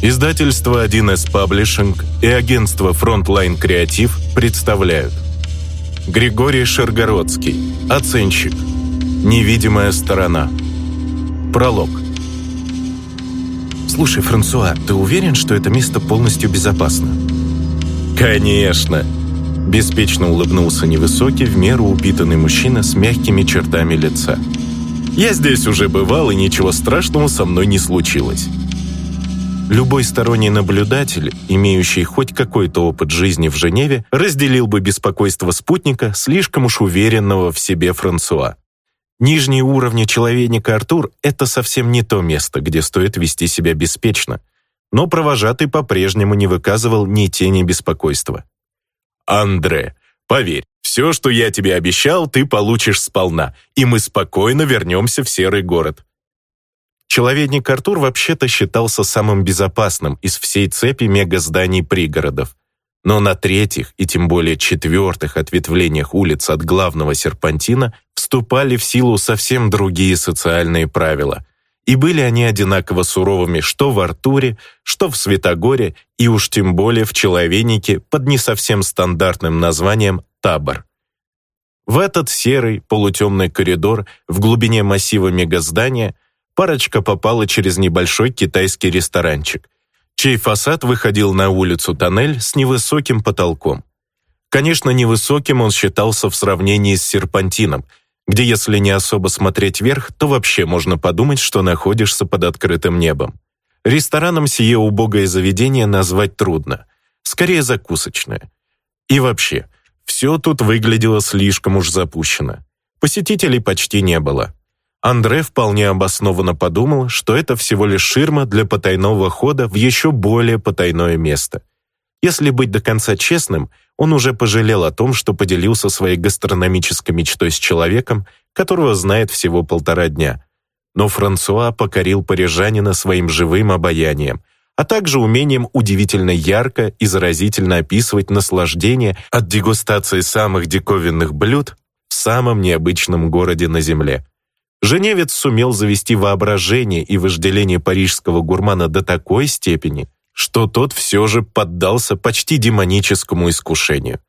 Издательство 1С Паблишинг и агентство Frontline Креатив представляют Григорий Шаргородский Оценщик Невидимая сторона Пролог Слушай, Франсуа, ты уверен, что это место полностью безопасно? Конечно! Беспечно улыбнулся невысокий, в меру упитанный мужчина с мягкими чертами лица. Я здесь уже бывал, и ничего страшного со мной не случилось. Любой сторонний наблюдатель, имеющий хоть какой-то опыт жизни в Женеве, разделил бы беспокойство спутника, слишком уж уверенного в себе Франсуа. Нижние уровни человека Артур – это совсем не то место, где стоит вести себя беспечно. Но провожатый по-прежнему не выказывал ни тени беспокойства. «Андре, поверь, все, что я тебе обещал, ты получишь сполна, и мы спокойно вернемся в Серый город. Человедник Артур вообще-то считался самым безопасным из всей цепи мегазданий пригородов. Но на третьих и тем более четвертых ответвлениях улиц от главного серпантина вступали в силу совсем другие социальные правила. И были они одинаково суровыми что в Артуре, что в Светогоре и уж тем более в Человенике под не совсем стандартным названием «Табор». В этот серый полутемный коридор в глубине массива мегаздания – парочка попала через небольшой китайский ресторанчик, чей фасад выходил на улицу тоннель с невысоким потолком. Конечно, невысоким он считался в сравнении с серпантином, где если не особо смотреть вверх, то вообще можно подумать, что находишься под открытым небом. Рестораном сие убогое заведение назвать трудно, скорее закусочное. И вообще, все тут выглядело слишком уж запущено. Посетителей почти не было. Андре вполне обоснованно подумал, что это всего лишь ширма для потайного хода в еще более потайное место. Если быть до конца честным, он уже пожалел о том, что поделился своей гастрономической мечтой с человеком, которого знает всего полтора дня. Но Франсуа покорил парижанина своим живым обаянием, а также умением удивительно ярко и заразительно описывать наслаждение от дегустации самых диковинных блюд в самом необычном городе на Земле. Женевец сумел завести воображение и вожделение парижского гурмана до такой степени, что тот все же поддался почти демоническому искушению.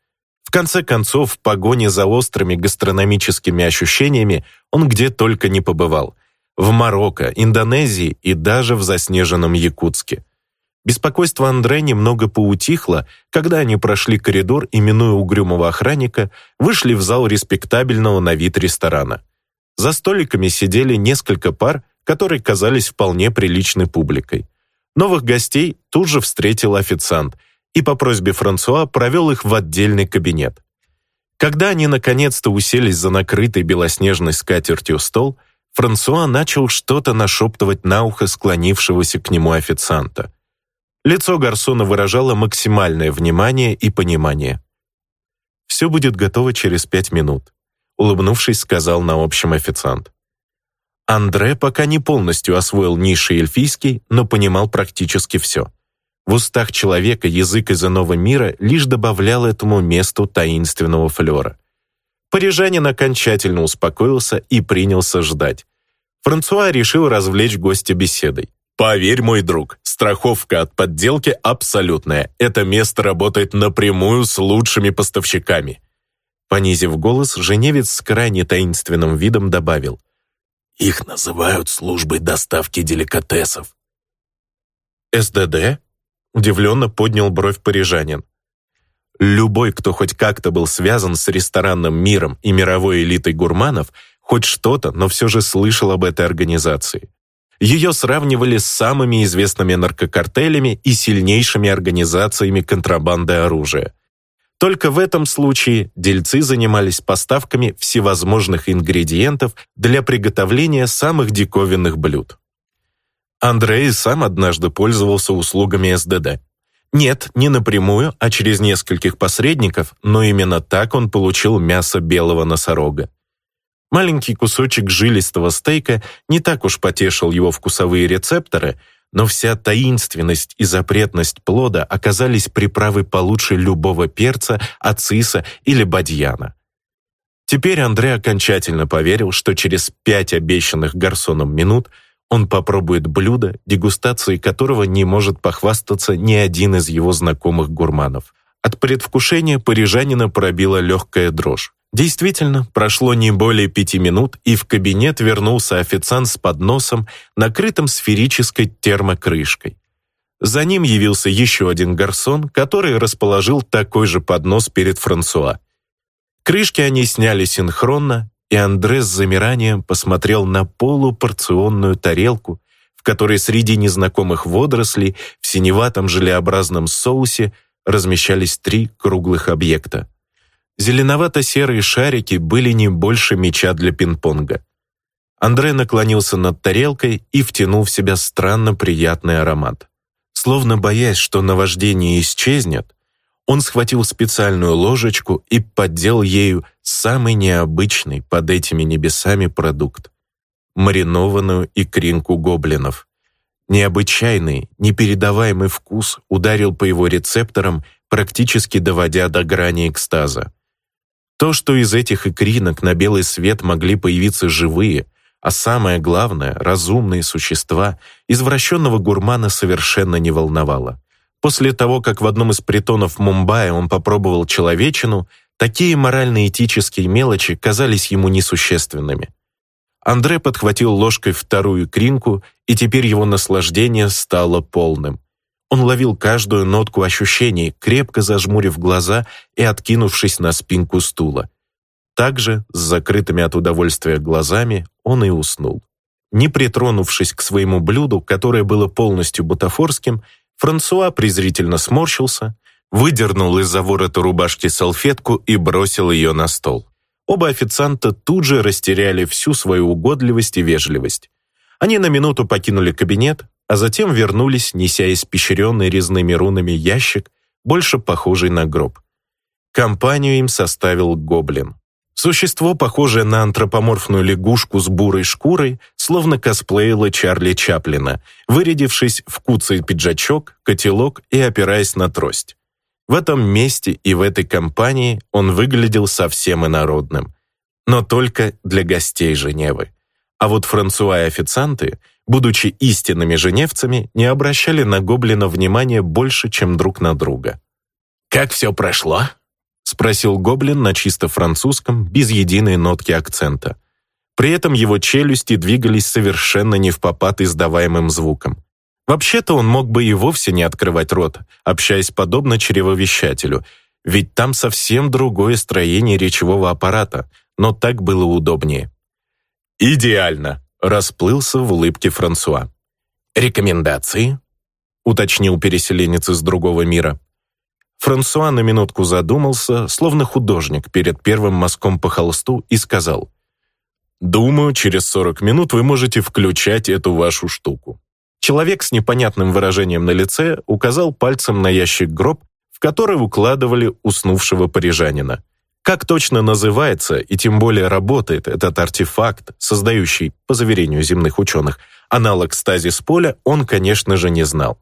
В конце концов, в погоне за острыми гастрономическими ощущениями он где только не побывал. В Марокко, Индонезии и даже в заснеженном Якутске. Беспокойство Андре немного поутихло, когда они прошли коридор и, минуя угрюмого охранника, вышли в зал респектабельного на вид ресторана. За столиками сидели несколько пар, которые казались вполне приличной публикой. Новых гостей тут же встретил официант и по просьбе Франсуа провел их в отдельный кабинет. Когда они наконец-то уселись за накрытый белоснежной скатертью стол, Франсуа начал что-то нашептывать на ухо склонившегося к нему официанта. Лицо гарсона выражало максимальное внимание и понимание. «Все будет готово через пять минут улыбнувшись, сказал на общем официант. Андре пока не полностью освоил низший эльфийский, но понимал практически все. В устах человека язык из иного мира лишь добавлял этому месту таинственного флера. Парижанин окончательно успокоился и принялся ждать. Франсуа решил развлечь гостя беседой. «Поверь, мой друг, страховка от подделки абсолютная. Это место работает напрямую с лучшими поставщиками. Понизив голос, Женевец с крайне таинственным видом добавил. «Их называют службой доставки деликатесов». «СДД?» — удивленно поднял бровь парижанин. Любой, кто хоть как-то был связан с ресторанным миром и мировой элитой гурманов, хоть что-то, но все же слышал об этой организации. Ее сравнивали с самыми известными наркокартелями и сильнейшими организациями контрабанды оружия. Только в этом случае дельцы занимались поставками всевозможных ингредиентов для приготовления самых диковинных блюд. Андрей сам однажды пользовался услугами СДД. Нет, не напрямую, а через нескольких посредников, но именно так он получил мясо белого носорога. Маленький кусочек жилистого стейка не так уж потешил его вкусовые рецепторы, но вся таинственность и запретность плода оказались приправой получше любого перца, ациса или бадьяна. Теперь Андрей окончательно поверил, что через пять обещанных гарсоном минут он попробует блюдо, дегустацией которого не может похвастаться ни один из его знакомых гурманов. От предвкушения парижанина пробила легкая дрожь. Действительно, прошло не более пяти минут, и в кабинет вернулся официант с подносом, накрытым сферической термокрышкой. За ним явился еще один гарсон, который расположил такой же поднос перед Франсуа. Крышки они сняли синхронно, и Андре с замиранием посмотрел на полупорционную тарелку, в которой среди незнакомых водорослей в синеватом желеобразном соусе размещались три круглых объекта. Зеленовато-серые шарики были не больше мяча для пинг-понга. Андре наклонился над тарелкой и втянул в себя странно приятный аромат. Словно боясь, что наваждение исчезнет, он схватил специальную ложечку и поддел ею самый необычный под этими небесами продукт — маринованную икринку гоблинов. Необычайный, непередаваемый вкус ударил по его рецепторам, практически доводя до грани экстаза. То, что из этих икринок на белый свет могли появиться живые, а самое главное, разумные существа, извращенного гурмана совершенно не волновало. После того, как в одном из притонов Мумбаи он попробовал человечину, такие морально-этические мелочи казались ему несущественными. Андре подхватил ложкой вторую кринку, и теперь его наслаждение стало полным. Он ловил каждую нотку ощущений, крепко зажмурив глаза и откинувшись на спинку стула. Также, с закрытыми от удовольствия глазами, он и уснул. Не притронувшись к своему блюду, которое было полностью бутафорским, Франсуа презрительно сморщился, выдернул из-за ворота рубашки салфетку и бросил ее на стол. Оба официанта тут же растеряли всю свою угодливость и вежливость. Они на минуту покинули кабинет, а затем вернулись, неся испещренный резными рунами ящик, больше похожий на гроб. Компанию им составил гоблин. Существо, похожее на антропоморфную лягушку с бурой шкурой, словно косплеило Чарли Чаплина, вырядившись в куцый пиджачок, котелок и опираясь на трость. В этом месте и в этой компании он выглядел совсем инородным. Но только для гостей Женевы. А вот Франсуа и официанты будучи истинными женевцами, не обращали на гоблина внимания больше, чем друг на друга. «Как все прошло?» — спросил гоблин на чисто французском, без единой нотки акцента. При этом его челюсти двигались совершенно не в попад издаваемым звуком. Вообще-то он мог бы и вовсе не открывать рот, общаясь подобно чревовещателю, ведь там совсем другое строение речевого аппарата, но так было удобнее. «Идеально!» Расплылся в улыбке Франсуа. «Рекомендации?» уточнил переселенец из другого мира. Франсуа на минутку задумался, словно художник перед первым мазком по холсту, и сказал, «Думаю, через 40 минут вы можете включать эту вашу штуку». Человек с непонятным выражением на лице указал пальцем на ящик гроб, в который укладывали уснувшего парижанина. Как точно называется и тем более работает этот артефакт, создающий, по заверению земных ученых, аналог стазис поля, он, конечно же, не знал.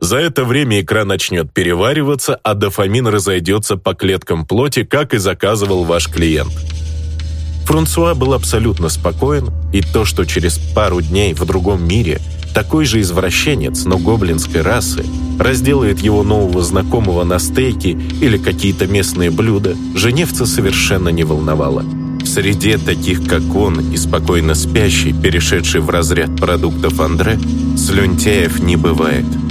За это время икра начнет перевариваться, а дофамин разойдется по клеткам плоти, как и заказывал ваш клиент. Франсуа был абсолютно спокоен, и то, что через пару дней в другом мире такой же извращенец, но гоблинской расы, разделает его нового знакомого на стейки или какие-то местные блюда, женевца совершенно не волновало. В среде таких, как он, и спокойно спящий, перешедший в разряд продуктов Андре, слюнтяев не бывает –